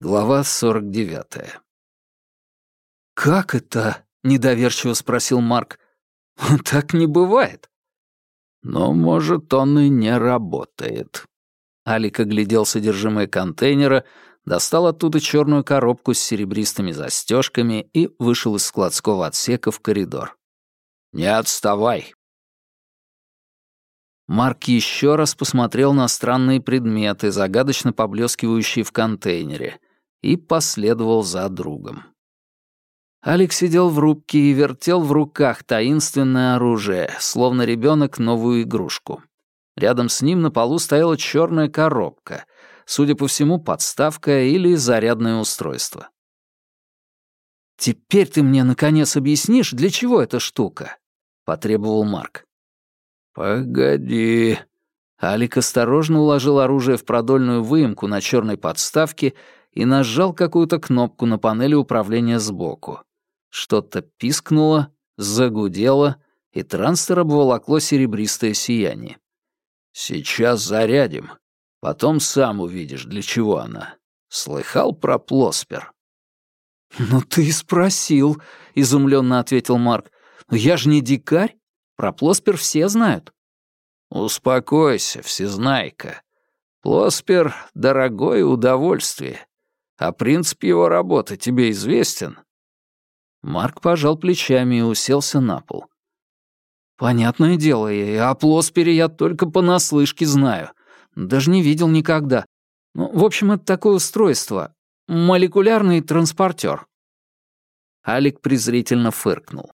Глава 49. «Как это?» — недоверчиво спросил Марк. «Так не бывает». «Но, может, он и не работает». Алик оглядел содержимое контейнера, достал оттуда черную коробку с серебристыми застежками и вышел из складского отсека в коридор. «Не отставай!» Марк еще раз посмотрел на странные предметы, загадочно поблескивающие в контейнере, и последовал за другом. Алекс сидел в рубке и вертел в руках таинственное оружие, словно ребенок новую игрушку. Рядом с ним на полу стояла черная коробка, судя по всему, подставка или зарядное устройство. «Теперь ты мне, наконец, объяснишь, для чего эта штука?» — потребовал Марк. «Погоди». Алик осторожно уложил оружие в продольную выемку на черной подставке и нажал какую-то кнопку на панели управления сбоку. Что-то пискнуло, загудело, и транстер обволокло серебристое сияние. «Сейчас зарядим. Потом сам увидишь, для чего она. Слыхал про Плоспер?» «Ну ты и спросил», — изумленно ответил Марк. «Но я же не дикарь. Про Плоспер все знают». «Успокойся, всезнайка. Плоспер — дорогое удовольствие. А принцип его работы тебе известен?» Марк пожал плечами и уселся на пол. «Понятное дело, и о Плоспере я только понаслышке знаю. Даже не видел никогда. Ну, в общем, это такое устройство. Молекулярный транспортер». Алик презрительно фыркнул.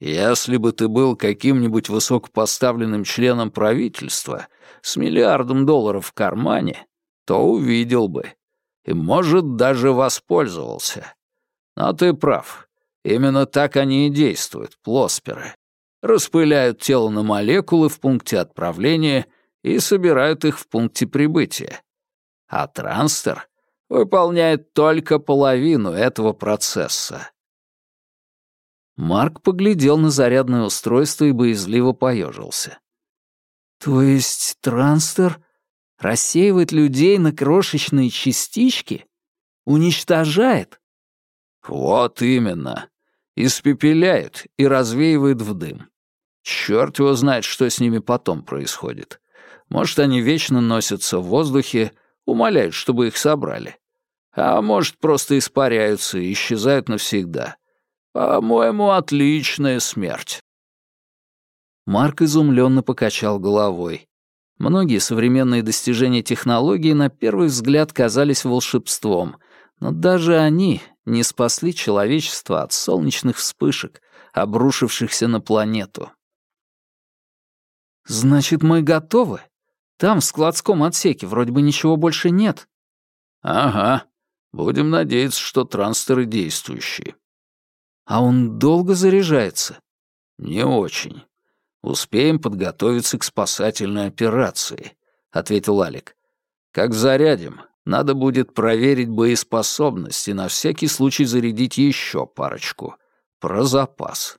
«Если бы ты был каким-нибудь высокопоставленным членом правительства с миллиардом долларов в кармане, то увидел бы и, может, даже воспользовался. Но ты прав. Именно так они и действуют, плосперы. Распыляют тело на молекулы в пункте отправления и собирают их в пункте прибытия. А транстер выполняет только половину этого процесса. Марк поглядел на зарядное устройство и боязливо поежился. «То есть транстер рассеивает людей на крошечные частички? Уничтожает? Вот именно. Испепеляет и развеивает в дым. Черт его знает, что с ними потом происходит. Может, они вечно носятся в воздухе, умоляют, чтобы их собрали. А может, просто испаряются и исчезают навсегда. По-моему, отличная смерть. Марк изумленно покачал головой. Многие современные достижения технологий на первый взгляд казались волшебством, но даже они не спасли человечество от солнечных вспышек, обрушившихся на планету. «Значит, мы готовы? Там, в складском отсеке, вроде бы ничего больше нет». «Ага. Будем надеяться, что транстеры действующие». «А он долго заряжается?» «Не очень. «Успеем подготовиться к спасательной операции», — ответил Алик. «Как зарядим, надо будет проверить боеспособность и на всякий случай зарядить еще парочку. Про запас».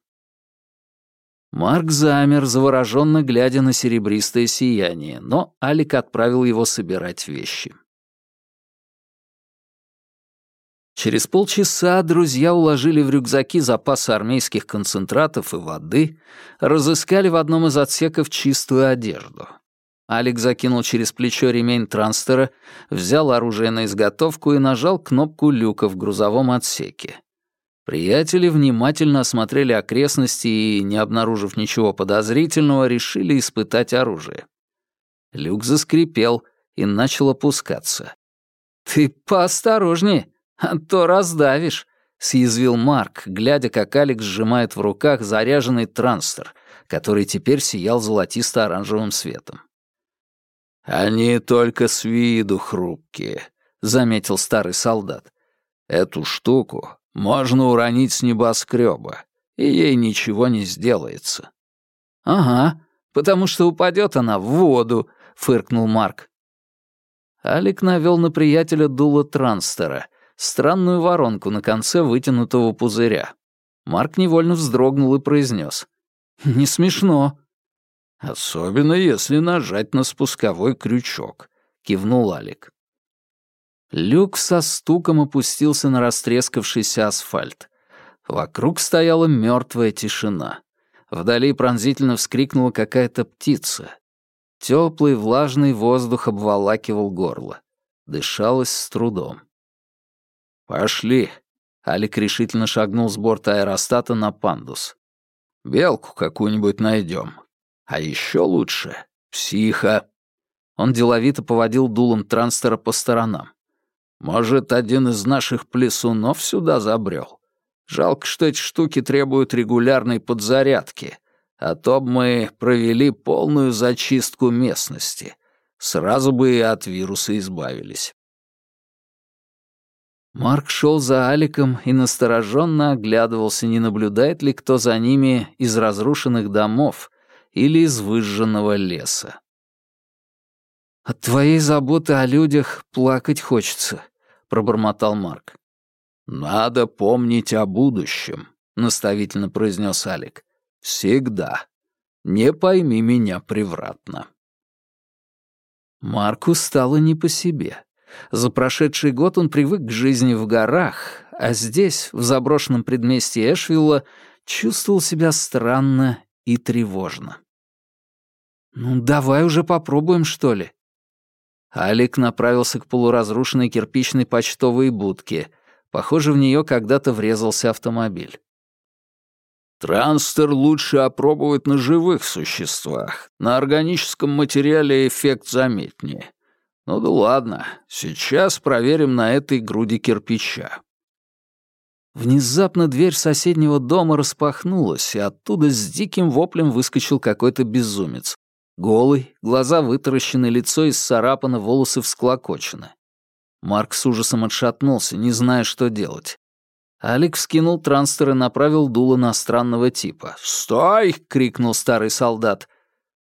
Марк замер, завороженно глядя на серебристое сияние, но Алик отправил его собирать вещи. Через полчаса друзья уложили в рюкзаки запасы армейских концентратов и воды, разыскали в одном из отсеков чистую одежду. Алик закинул через плечо ремень транстера, взял оружие на изготовку и нажал кнопку люка в грузовом отсеке. Приятели внимательно осмотрели окрестности и, не обнаружив ничего подозрительного, решили испытать оружие. Люк заскрипел и начал опускаться. «Ты поосторожнее», «А то раздавишь», — съязвил Марк, глядя, как Алекс сжимает в руках заряженный транстер, который теперь сиял золотисто-оранжевым светом. «Они только с виду хрупкие», — заметил старый солдат. «Эту штуку можно уронить с небоскреба, и ей ничего не сделается». «Ага, потому что упадет она в воду», — фыркнул Марк. Алик навел на приятеля дуло транстера, странную воронку на конце вытянутого пузыря. Марк невольно вздрогнул и произнес. «Не смешно». «Особенно если нажать на спусковой крючок», — кивнул Алик. Люк со стуком опустился на растрескавшийся асфальт. Вокруг стояла мертвая тишина. Вдали пронзительно вскрикнула какая-то птица. Теплый влажный воздух обволакивал горло. Дышалось с трудом. «Пошли!» — Алик решительно шагнул с борта аэростата на пандус. «Белку какую-нибудь найдем. А еще лучше — психа!» Он деловито поводил дулом транстера по сторонам. «Может, один из наших плесунов сюда забрел? Жалко, что эти штуки требуют регулярной подзарядки, а то б мы провели полную зачистку местности. Сразу бы и от вируса избавились». Марк шел за Аликом и настороженно оглядывался, не наблюдает ли кто за ними из разрушенных домов или из выжженного леса. «От твоей заботы о людях плакать хочется», — пробормотал Марк. «Надо помнить о будущем», — наставительно произнес Алик. «Всегда. Не пойми меня превратно». Марку стало не по себе. За прошедший год он привык к жизни в горах, а здесь, в заброшенном предместье Эшвилла, чувствовал себя странно и тревожно. «Ну, давай уже попробуем, что ли?» Алик направился к полуразрушенной кирпичной почтовой будке — Похоже, в нее когда-то врезался автомобиль. Транстер лучше опробовать на живых существах. На органическом материале эффект заметнее. Ну да ладно, сейчас проверим на этой груди кирпича. Внезапно дверь соседнего дома распахнулась, и оттуда с диким воплем выскочил какой-то безумец. Голый, глаза вытаращены, лицо исцарапано, волосы всклокочены. Марк с ужасом отшатнулся, не зная, что делать. Алекс скинул транстер и направил дуло на странного типа. «Стой!» — крикнул старый солдат.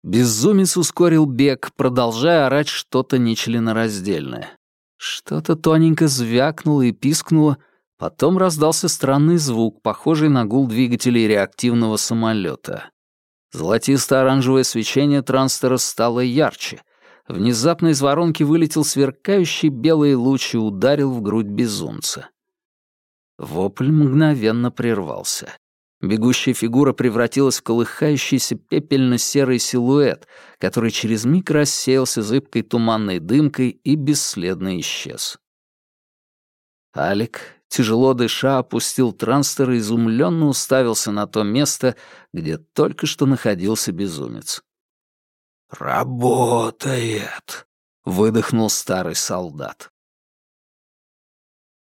Безумец ускорил бег, продолжая орать что-то нечленораздельное. Что-то тоненько звякнуло и пискнуло, потом раздался странный звук, похожий на гул двигателей реактивного самолета. Золотисто-оранжевое свечение транстера стало ярче — Внезапно из воронки вылетел сверкающий белый луч и ударил в грудь безумца. Вопль мгновенно прервался. Бегущая фигура превратилась в колыхающийся пепельно-серый силуэт, который через миг рассеялся зыбкой туманной дымкой и бесследно исчез. Алик, тяжело дыша, опустил транстер и изумленно уставился на то место, где только что находился безумец. «Работает!» — выдохнул старый солдат.